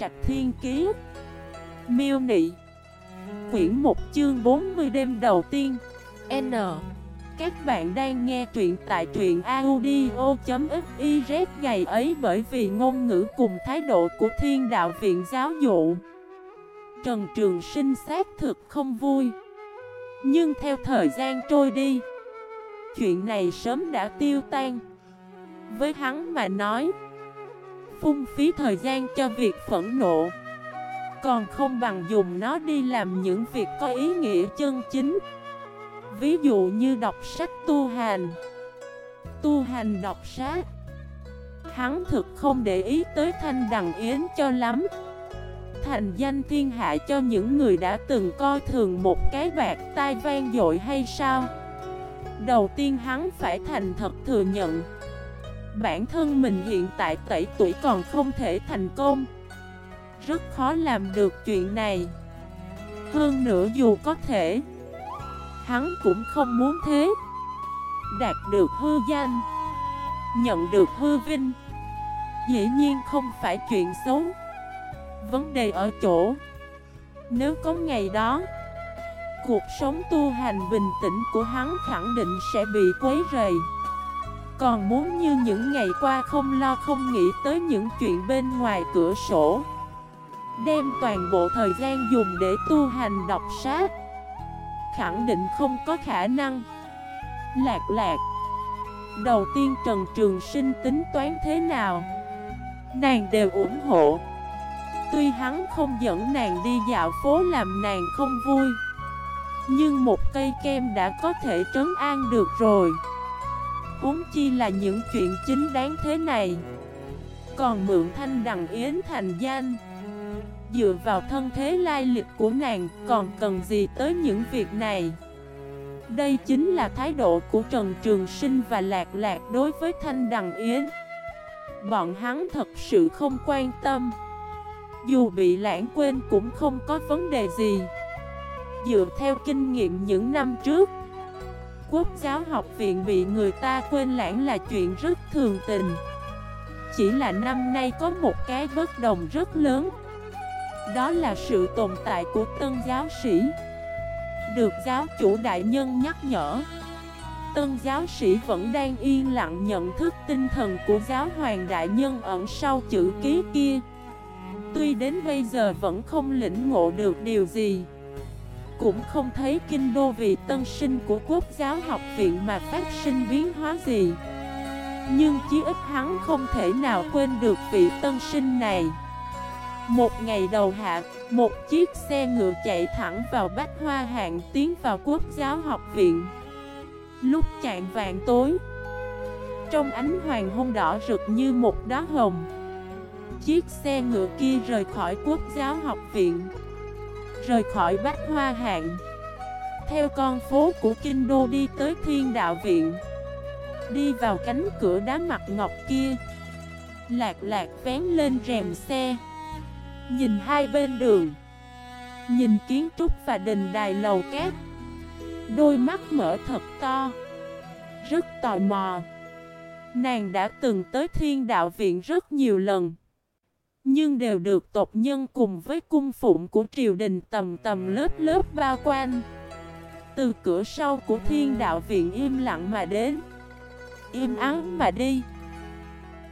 Trạch Thiên Kiế Miêu Nị. Quyển 1 chương 40 đêm đầu tiên. N. Các bạn đang nghe truyện tại truyện audio.xyz ngày ấy bởi vì ngôn ngữ cùng thái độ của thiên đạo viện giáo dụ. Trần Trường Sinh xác thực không vui. Nhưng theo thời gian trôi đi, Chuyện này sớm đã tiêu tan. Với hắn mà nói Phung phí thời gian cho việc phẫn nộ. Còn không bằng dùng nó đi làm những việc có ý nghĩa chân chính. Ví dụ như đọc sách tu hành. Tu hành đọc sách. Hắn thực không để ý tới thanh đằng yến cho lắm. Thành danh thiên hạ cho những người đã từng coi thường một cái bạc tai vang dội hay sao? Đầu tiên hắn phải thành thật thừa nhận. Bản thân mình hiện tại tẩy tuổi còn không thể thành công. Rất khó làm được chuyện này. Hơn nữa dù có thể, Hắn cũng không muốn thế. Đạt được hư danh, Nhận được hư vinh, Dĩ nhiên không phải chuyện xấu. Vấn đề ở chỗ, Nếu có ngày đó, Cuộc sống tu hành bình tĩnh của hắn khẳng định sẽ bị quấy rầy. Còn muốn như những ngày qua không lo không nghĩ tới những chuyện bên ngoài cửa sổ. Đem toàn bộ thời gian dùng để tu hành đọc sát Khẳng định không có khả năng. Lạc lạc. Đầu tiên Trần Trường Sinh tính toán thế nào? Nàng đều ủng hộ. Tuy hắn không dẫn nàng đi dạo phố làm nàng không vui, Nhưng một cây kem đã có thể trấn an được rồi. Huống chi là những chuyện chính đáng thế này. Còn mượn thanh đằng yến thành danh. Dựa vào thân thế lai lịch của nàng, Còn cần gì tới những việc này? Đây chính là thái độ của Trần Trường Sinh và Lạc Lạc đối với Thanh Đằng Yến. Bọn hắn thật sự không quan tâm. Dù bị lãng quên cũng không có vấn đề gì. Dựa theo kinh nghiệm những năm trước Quốc giáo học viện bị người ta quên lãng là chuyện rất thường tình. Chỉ là năm nay có một cái bất đồng rất lớn. Đó là sự tồn tại của tân giáo sĩ. Được giáo chủ đại nhân nhắc nhở, Tân giáo sĩ vẫn đang yên lặng nhận thức tinh thần của giáo hoàng đại nhân ẩn sau chữ ký kia. Tuy đến bây giờ vẫn không lĩnh ngộ được điều gì cũng không thấy kinh đô vì tân sinh của quốc giáo học viện mà phát sinh biến hóa gì. Nhưng chí ít hắn không thể nào quên được vị tân sinh này. Một ngày đầu hạ, một chiếc xe ngựa chạy thẳng vào Bách Hoa Hạng tiến vào quốc giáo học viện. Lúc chạm vàng tối Trong ánh hoàng hôn đỏ rực như một đá hồng Chiếc xe ngựa kia rời khỏi quốc giáo học viện. Rời khỏi Bách Hoa Hạng. Theo con phố của Kinh Đô đi tới Thiên Đạo Viện. Đi vào cánh cửa đá mặt ngọc kia. Lạc lạc vén lên rèm xe. Nhìn hai bên đường. Nhìn kiến trúc và đình đài lầu cát. Đôi mắt mở thật to. Rất tò mò. Nàng đã từng tới thiên đạo viện rất nhiều lần nhưng đều được tộc nhân cùng với cung phụng của triều đình tầm tầm lớp lớp bao quanh. Từ cửa sau của thiên đạo viện im lặng mà đến. Im ắng mà đi.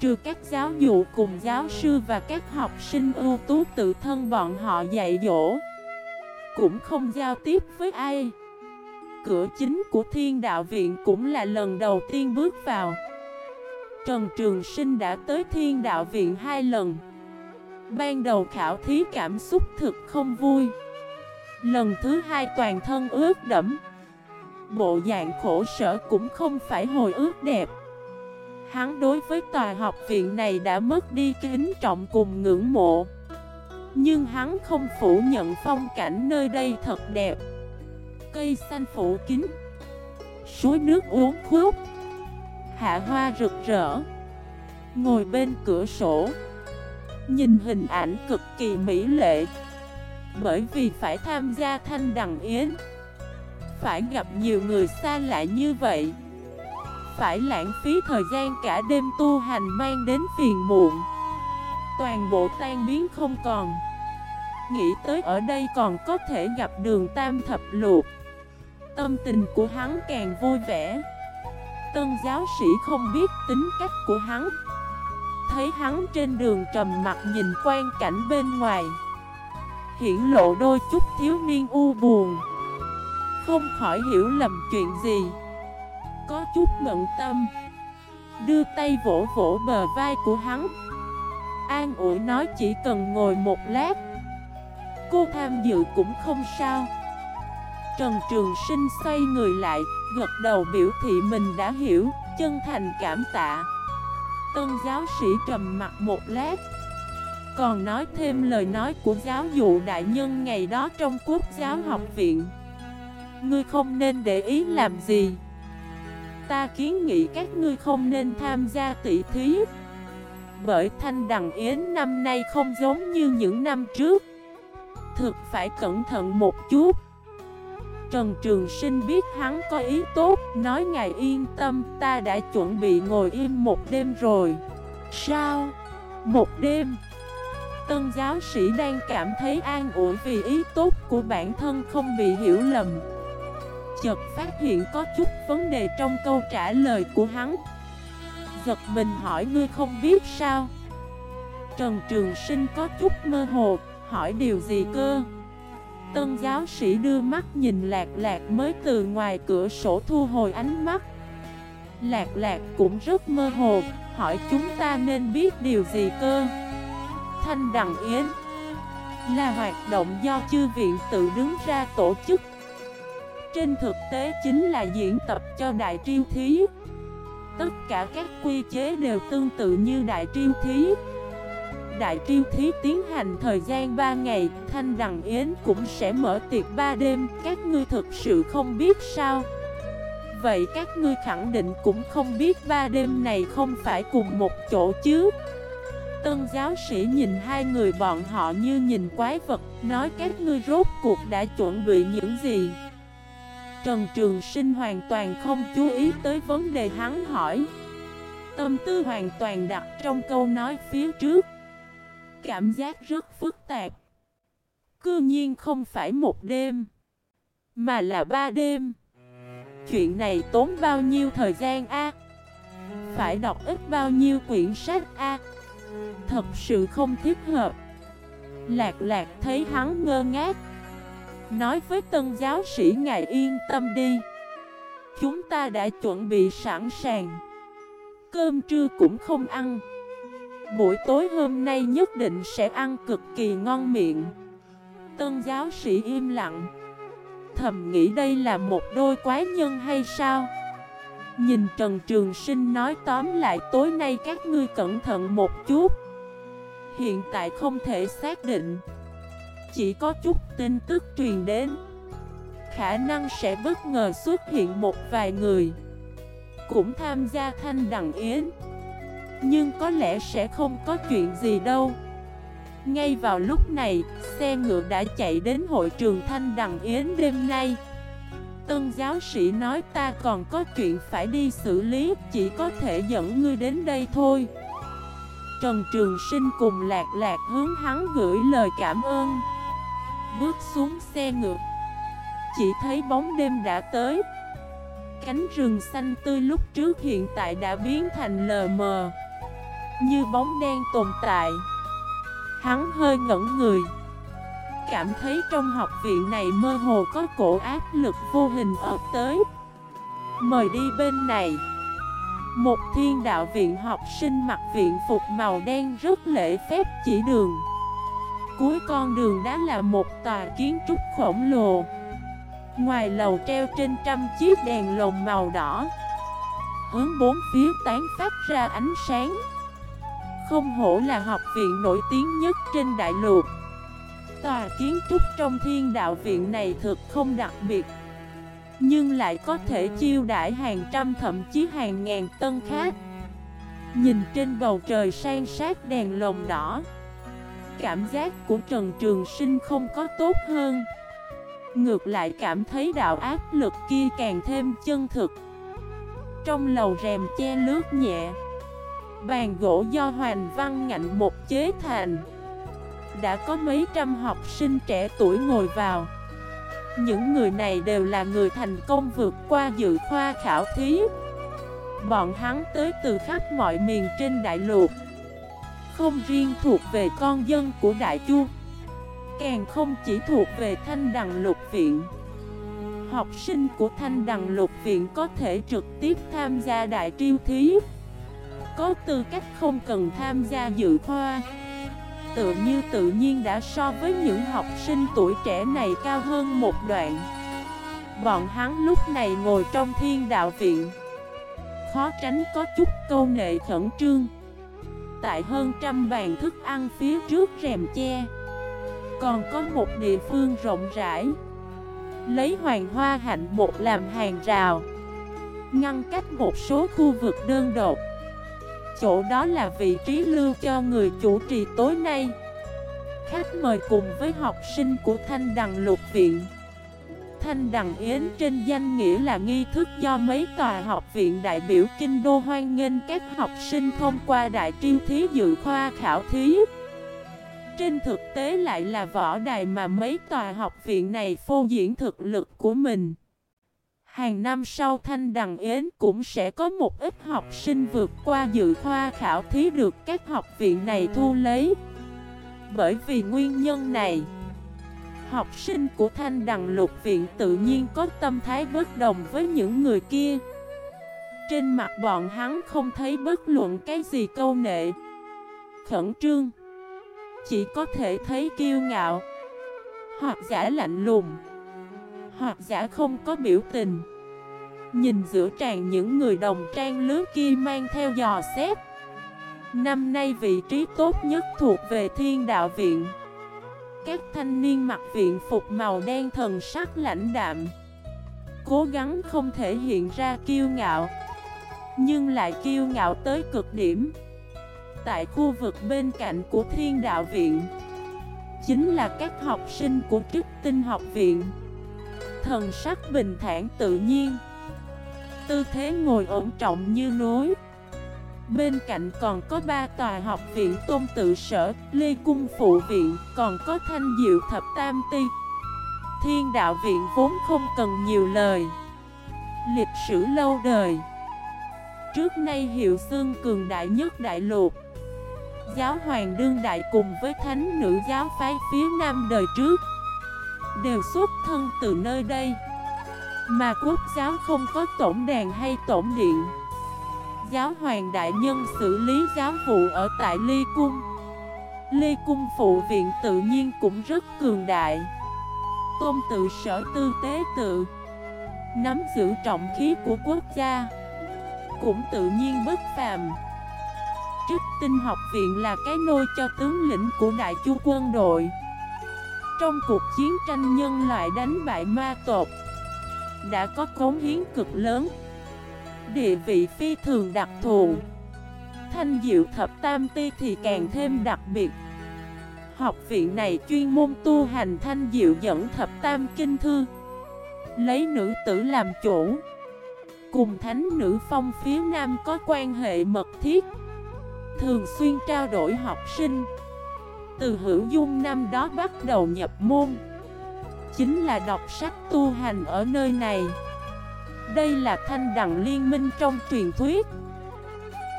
Trừ các giáo dụ cùng giáo sư và các học sinh ưu tú tự thân bọn họ dạy dỗ, Cũng không giao tiếp với ai. Cửa chính của thiên đạo viện cũng là lần đầu tiên bước vào. Trần Trường Sinh đã tới thiên đạo viện hai lần. Ban đầu khảo thí cảm xúc thực không vui. Lần thứ hai toàn thân ướt đẫm. Bộ dạng khổ sở cũng không phải hồi ước đẹp. Hắn đối với tòa học viện này đã mất đi kính trọng cùng ngưỡng mộ. Nhưng hắn không phủ nhận phong cảnh nơi đây thật đẹp. Cây xanh phủ kín. Suối nước uống khúc Hạ hoa rực rỡ. Ngồi bên cửa sổ. Nhìn hình ảnh cực kỳ mỹ lệ. Bởi vì phải tham gia thanh đằng yến. Phải gặp nhiều người xa lạ như vậy. Phải lãng phí thời gian cả đêm tu hành mang đến phiền muộn. Toàn bộ tan biến không còn. Nghĩ tới ở đây còn có thể gặp đường tam thập luộc Tâm tình của hắn càng vui vẻ. Tân giáo sĩ không biết tính cách của hắn. Thấy hắn trên đường trầm mặt nhìn quan cảnh bên ngoài. Hiển lộ đôi chút thiếu niên u buồn. Không khỏi hiểu lầm chuyện gì. Có chút ngận tâm. Đưa tay vỗ vỗ bờ vai của hắn. An ủi nói chỉ cần ngồi một lát. Cô tham dự cũng không sao. Trần Trường Sinh xoay người lại, Gật đầu biểu thị mình đã hiểu, Chân thành cảm tạ. Tân giáo sĩ trầm mặt một lát. Còn nói thêm lời nói của giáo dụ đại nhân ngày đó trong quốc giáo học viện. Ngươi không nên để ý làm gì. Ta kiến nghị các ngươi không nên tham gia tỷ thí. Bởi Thanh Đằng Yến năm nay không giống như những năm trước. Thực phải cẩn thận một chút. Trần Trường Sinh biết hắn có ý tốt, Nói ngài yên tâm, Ta đã chuẩn bị ngồi im một đêm rồi. Sao? Một đêm. Tân giáo sĩ đang cảm thấy an ủi vì ý tốt của bản thân không bị hiểu lầm. Chợt phát hiện có chút vấn đề trong câu trả lời của hắn. Giật mình hỏi, ngươi không biết sao? Trần Trường Sinh có chút mơ hồ, Hỏi điều gì cơ? Tân giáo sĩ đưa mắt nhìn lạc lạc mới từ ngoài cửa sổ thu hồi ánh mắt. Lạc lạc cũng rất mơ hồ, Hỏi chúng ta nên biết điều gì cơ? Thanh Đằng Yến. Là hoạt động do chư viện tự đứng ra tổ chức. Trên thực tế chính là diễn tập cho đại triêu thí. Tất cả các quy chế đều tương tự như đại triêu thí. Đại triêu thí tiến hành thời gian 3 ngày, Thanh Đằng Yến cũng sẽ mở tiệc 3 đêm. Các ngươi thực sự không biết sao? Vậy các ngươi khẳng định cũng không biết ba đêm này không phải cùng một chỗ chứ? Tân giáo sĩ nhìn hai người bọn họ như nhìn quái vật, Nói các ngươi rốt cuộc đã chuẩn bị những gì? Trần Trường Sinh hoàn toàn không chú ý tới vấn đề hắn hỏi. Tâm tư hoàn toàn đặt trong câu nói phía trước. Cảm giác rất phức tạp. Cư nhiên không phải một đêm, Mà là ba đêm. Chuyện này tốn bao nhiêu thời gian a? Phải đọc ít bao nhiêu quyển sách a? Thật sự không thiết hợp. Lạc lạc thấy hắn ngơ ngác. Nói với tân giáo sĩ ngài yên tâm đi. Chúng ta đã chuẩn bị sẵn sàng. Cơm trưa cũng không ăn. Buổi tối hôm nay nhất định sẽ ăn cực kỳ ngon miệng. Tân giáo sĩ im lặng. Thầm nghĩ đây là một đôi quái nhân hay sao? Nhìn Trần Trường Sinh nói tóm lại tối nay các ngươi cẩn thận một chút. Hiện tại không thể xác định. Chỉ có chút tin tức truyền đến. Khả năng sẽ bất ngờ xuất hiện một vài người. Cũng tham gia thanh đằng yến. Nhưng có lẽ sẽ không có chuyện gì đâu. Ngay vào lúc này, xe ngựa đã chạy đến hội trường Thanh Đằng Yến đêm nay. Tân giáo sĩ nói ta còn có chuyện phải đi xử lý Chỉ có thể dẫn ngươi đến đây thôi. Trần Trường Sinh cùng lạc lạc hướng hắn gửi lời cảm ơn. Bước xuống xe ngựa Chỉ thấy bóng đêm đã tới. Cánh rừng xanh tươi lúc trước hiện tại đã biến thành lờ mờ. Như bóng đen tồn tại. Hắn hơi ngẩn người. Cảm thấy trong học viện này mơ hồ có cổ áp lực vô hình ập tới. Mời đi bên này. Một thiên đạo viện học sinh mặc viện phục màu đen rất lễ phép chỉ đường. Cuối con đường đã là một tòa kiến trúc khổng lồ. Ngoài lầu treo trên trăm chiếc đèn lồng màu đỏ. Hướng bốn phía tán phát ra ánh sáng. Không hổ là học viện nổi tiếng nhất trên đại lục. Tòa kiến trúc trong thiên đạo viện này thực không đặc biệt, Nhưng lại có thể chiêu đãi hàng trăm thậm chí hàng ngàn tân khách. Nhìn trên bầu trời sang sát đèn lồng đỏ, Cảm giác của Trần Trường Sinh không có tốt hơn. Ngược lại cảm thấy đạo áp lực kia càng thêm chân thực. Trong lầu rèm che lướt nhẹ Bàn gỗ do Hoàng Văn Ngạnh một chế thành. Đã có mấy trăm học sinh trẻ tuổi ngồi vào. Những người này đều là người thành công vượt qua dự khoa khảo thí. Bọn hắn tới từ khắp mọi miền trên đại lục. Không riêng thuộc về con dân của Đại Chu, Càng không chỉ thuộc về Thanh Đằng Lục Viện. Học sinh của Thanh Đằng Lục Viện có thể trực tiếp tham gia đại triêu thí. Có tư cách không cần tham gia dự khoa. Tự như tự nhiên đã so với những học sinh tuổi trẻ này cao hơn một đoạn. Bọn hắn lúc này ngồi trong thiên đạo viện. Khó tránh có chút câu nệ khẩn trương. Tại hơn trăm bàn thức ăn phía trước rèm che, Còn có một địa phương rộng rãi. Lấy hoàng hoa hạnh một làm hàng rào, Ngăn cách một số khu vực đơn độc. Chỗ đó là vị trí lưu cho người chủ trì tối nay. Khách mời cùng với học sinh của Thanh Đằng Lục Viện. Thanh Đằng Yến trên danh nghĩa là nghi thức do mấy tòa học viện đại biểu Kinh Đô hoan nghênh các học sinh thông qua đại triêu thí dự khoa khảo thí. Trên thực tế lại là võ đài mà mấy tòa học viện này phô diễn thực lực của mình. Hàng năm sau Thanh Đằng Yến cũng sẽ có một ít học sinh vượt qua dự khoa khảo thí được các học viện này thu lấy. Bởi vì nguyên nhân này, học sinh của Thanh Đằng Lục Viện tự nhiên có tâm thái bất đồng với những người kia. Trên mặt bọn hắn không thấy bất luận cái gì câu nệ, khẩn trương. Chỉ có thể thấy kiêu ngạo Hoặc giả lạnh lùng hoặc giả không có biểu tình. Nhìn giữa tràn những người đồng trang lứa kia mang theo dò xét. Năm nay vị trí tốt nhất thuộc về thiên đạo viện. Các thanh niên mặc viện phục màu đen thần sắc lãnh đạm. Cố gắng không thể hiện ra kiêu ngạo, Nhưng lại kiêu ngạo tới cực điểm. Tại khu vực bên cạnh của Thiên Đạo Viện, Chính là các học sinh của Trích Tinh Học Viện. Thần sắc bình thản tự nhiên. Tư thế ngồi ổn trọng như núi. Bên cạnh còn có ba tòa học viện tôn tự sở, Lê Cung Phụ Viện, còn có Thanh Diệu Thập Tam Ti. Thiên Đạo Viện vốn không cần nhiều lời. Lịch sử lâu đời. Trước nay hiệu xương cường đại nhất đại lục. Giáo hoàng đương đại cùng với thánh nữ giáo phái phía nam đời trước. Đều xuất thân từ nơi đây. Mà quốc giáo không có tổng đàn hay tổng điện. Giáo hoàng đại nhân xử lý giáo vụ ở tại Ly Cung. Ly Cung phụ viện tự nhiên cũng rất cường đại. Tôn tự sở tư tế tự, Nắm giữ trọng khí của quốc gia, Cũng tự nhiên bất phàm. Trích tinh học viện là cái nôi cho tướng lĩnh của đại chu quân đội. Trong cuộc chiến tranh nhân loại đánh bại ma tộc, Đã có cống hiến cực lớn. Địa vị phi thường đặc thù. Thanh diệu thập tam ti thì càng thêm đặc biệt. Học viện này chuyên môn tu hành thanh diệu dẫn thập tam kinh thư. Lấy nữ tử làm chủ. Cùng thánh nữ phong phía nam có quan hệ mật thiết. Thường xuyên trao đổi học sinh. Từ hữu dung năm đó bắt đầu nhập môn. Chính là đọc sách tu hành ở nơi này. Đây là thanh đằng liên minh trong truyền thuyết.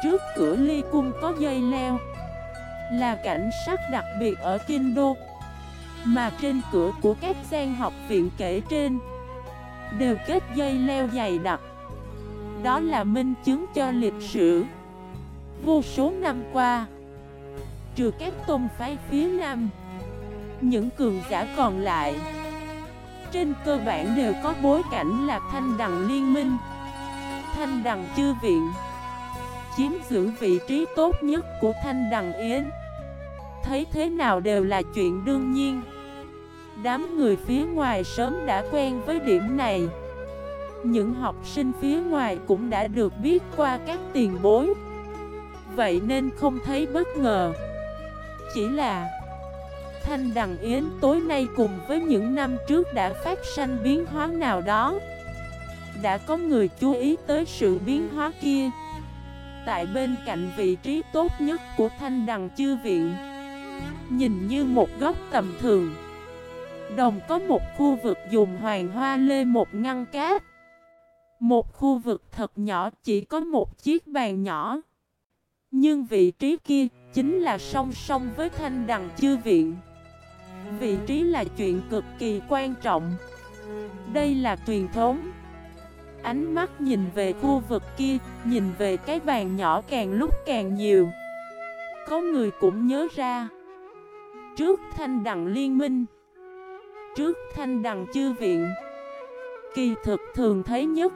Trước cửa ly cung có dây leo, Là cảnh sát đặc biệt ở Kinh Đô. Mà trên cửa của các gian học viện kể trên, Đều kết dây leo dày đặc. Đó là minh chứng cho lịch sử. Vô số năm qua Trừ các tôn phái phía Nam. Những cường giả còn lại, Trên cơ bản đều có bối cảnh là thanh đằng liên minh. Thanh đằng chư viện Chiếm giữ vị trí tốt nhất của thanh đằng yến. Thấy thế nào đều là chuyện đương nhiên. Đám người phía ngoài sớm đã quen với điểm này. Những học sinh phía ngoài cũng đã được biết qua các tiền bối. Vậy nên không thấy bất ngờ. Chỉ là Thanh Đằng Yến tối nay cùng với những năm trước đã phát sanh biến hóa nào đó. Đã có người chú ý tới sự biến hóa kia. Tại bên cạnh vị trí tốt nhất của thanh đằng chư viện, Nhìn như một góc tầm thường. Đồng có một khu vực dùng hoàng hoa lê một ngăn cát. Một khu vực thật nhỏ, chỉ có một chiếc bàn nhỏ. Nhưng vị trí kia chính là song song với thanh đằng chư viện. Vị trí là chuyện cực kỳ quan trọng. Đây là truyền thống. Ánh mắt nhìn về khu vực kia, Nhìn về cái bàn nhỏ càng lúc càng nhiều. Có người cũng nhớ ra. Trước thanh đằng liên minh, Trước thanh đằng chư viện, Kỳ thực thường thấy nhất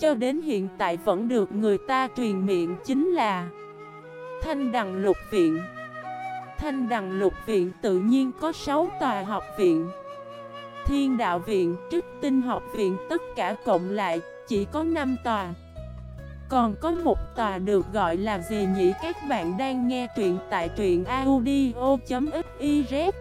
cho đến hiện tại vẫn được người ta truyền miệng chính là Thanh đằng lục viện. Thanh đằng lục viện tự nhiên có 6 tòa học viện. Thiên đạo viện, trích tinh học viện tất cả cộng lại chỉ có 5 tòa. Còn có một tòa được gọi là gì nhỉ các bạn đang nghe truyện tại truyện audio.fif